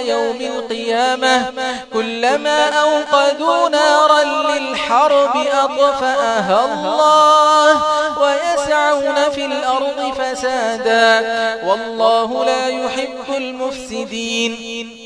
يوم القيامة كلما أوقدوا نارا للحرب أطفأها الله ويسعون في الأرض فسادا. والله لا يحب المفسدين.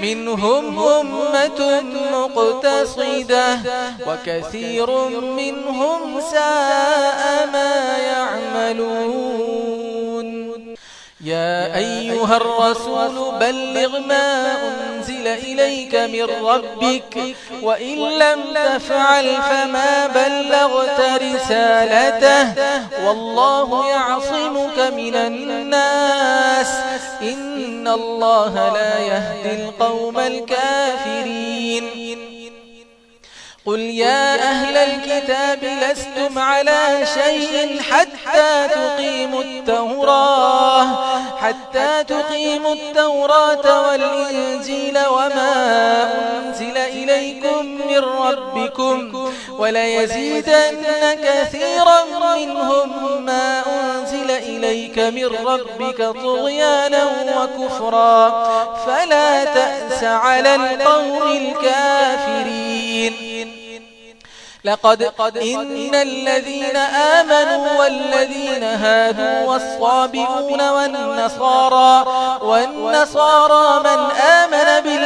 منهم أمة مقتصدة وكثير منهم ساء ما يعملون. يا أيها الرسول بلغ ما أنزل إليك من ربك وإن لم تفعل فما بلغت رسالته والله يعصمك من الناس إن الله لا يهدي القوم الكافرين قل يا أهل الكتاب لستم على شيء حتى تقيموا التوراة حتى تقيموا التوراة والإنجيل وما أنزل إليكم من ربكم ولا يزيدن كثيرا منهم ما أنزل إليك من ربك طغيانا وكفرا فلا تأس على القوم الكافرين. لقد إن الذين آمنوا والذين هادوا والصابعون والنصارى والنصارى من آمن به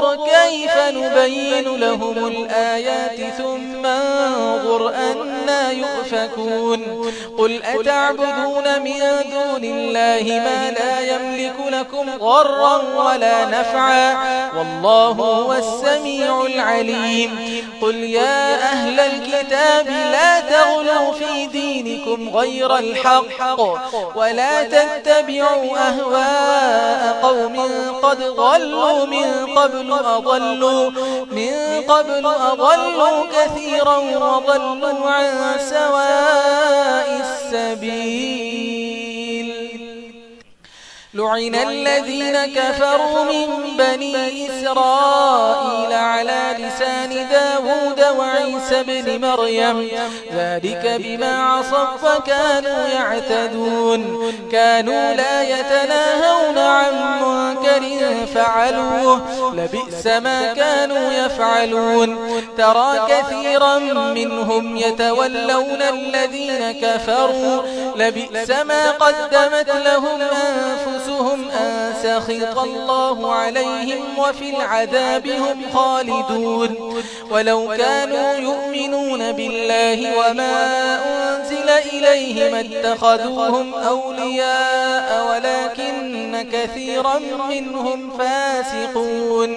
انظر كيف نبين لهم الآيات ثم انظر أنا يؤفكون. قل أتعبدون من دون الله ما لا يملك لكم ضرا ولا نفعا. والله هو السميع العليم. قل يا أهل الكتاب لا تغلوا في دينكم غير الحق ولا تتبعوا أهواء قوم قد ضلوا من قبل قبل أضلوا. من قبل أضلوا كثيرا وضلوا عن سواء السبيل. لعن الذين كفروا من بني إسرائيل على لسان داود وعيسى بن مريم. ذلك بما عصف وكانوا يعتدون. كانوا لا يتناهون عن منكر فعلوه. لبئس ما كانوا يفعلون. ترى كثيرا منهم يتولون الذين كفروا. لبئس ما قدمت لهم أنفسهم أن سخط الله عليهم وفي العذاب هم خالدون ولو كانوا يؤمنون بالله وما أنزل إليهم اتخذوهم أولياء ولكن كثيرا منهم فاسقون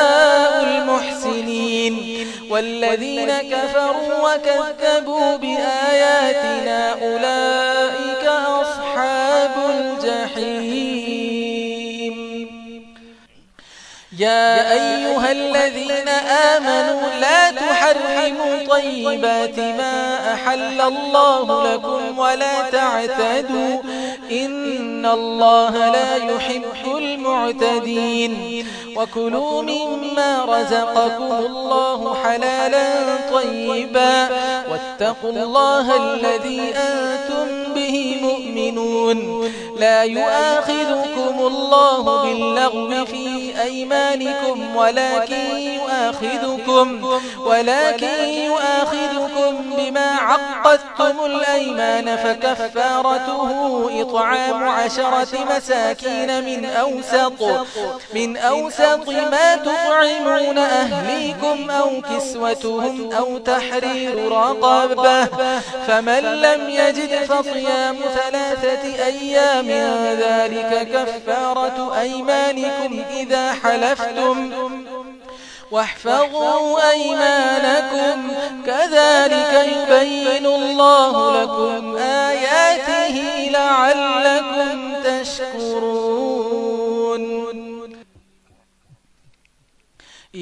والذين كفروا وكذبوا بآياتنا أولئك يا أيها الذين آمنوا لا تحرموا طيبات ما أحل الله لكم ولا تعتدوا إن الله لا يحب المعتدين وكلوا مما رزقكم الله حلالا طيبا واتقوا الله الذي أنتم به مؤمنون لا يؤاخذكم الله باللغم في بإيمانكم ولكن يؤاخذكم, ولكن يؤاخذكم بما عقدتم الأيمان فكفارته إطعام عشرة مساكين من أوسط, من أوسط ما تطعمون أهليكم أو كسوتهم أو تحرير رقبة فمن لم يجد فصيام ثلاثة أيام ذلك كفارة أيمانكم إذا حدث حلفتم واحفظوا أيمانكم كذلك يبين الله لكم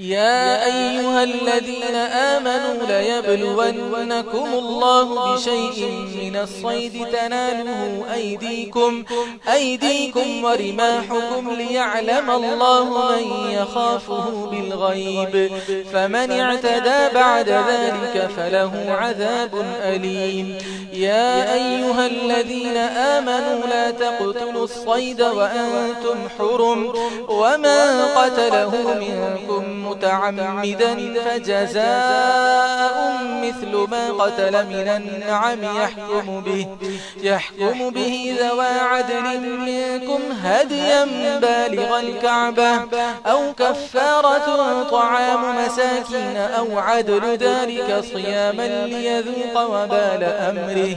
يا أيها الذين آمنوا ليبلونكم الله بشيء من الصيد تناله أيديكم, أيديكم ورماحكم ليعلم الله من يخافه بالغيب. فمن اعتدى بعد ذلك فله عذاب أليم. يا أيها الذين آمنوا لا تقتلوا الصيد وأنتم حرم. وما قتله منكم متعمدا فجزاء مثل ما قتل من النعم يحكم به يحكم به ذوى عدل منكم هديا بالغ الكعبة أو كفارة طعام مساكين أو عدل ذلك صياما ليذوق وبال أمره.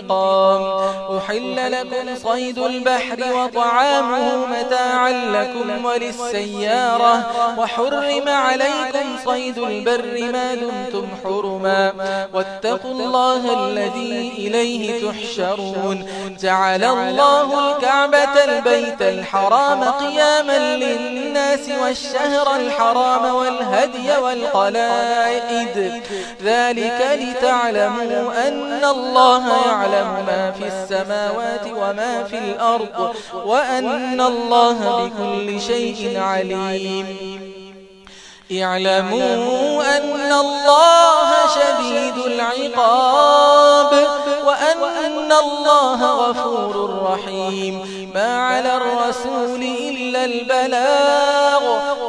انتقام أحل لكم صيد البحر وطعامه متاعا لكم وللسيارة. وحرم عليكم صيد البر ما دمتم حرما. واتقوا الله الذي إليه تحشرون. جعل الله الكعبة البيت الحرام قياما للناس والشهر الحرام والهدي والقلائد. ذلك لتعلموا أن الله يعلم يعلم ما في السماوات وما في الأرض وأن الله بكل شيء عليم. اعلموا أن الله شديد العقاب. ان الله غفور رحيم ما على الرسول الا البلاغ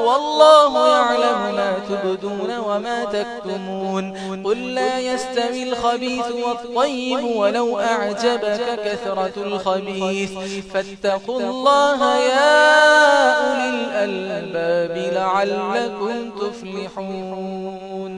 والله يعلم ما تبدون وما تكتمون قل لا يستوي الخبيث والطيب ولو اعجبك كثرة الخبيث فاتقوا الله يا اولي الالباب لعلكم تفلحون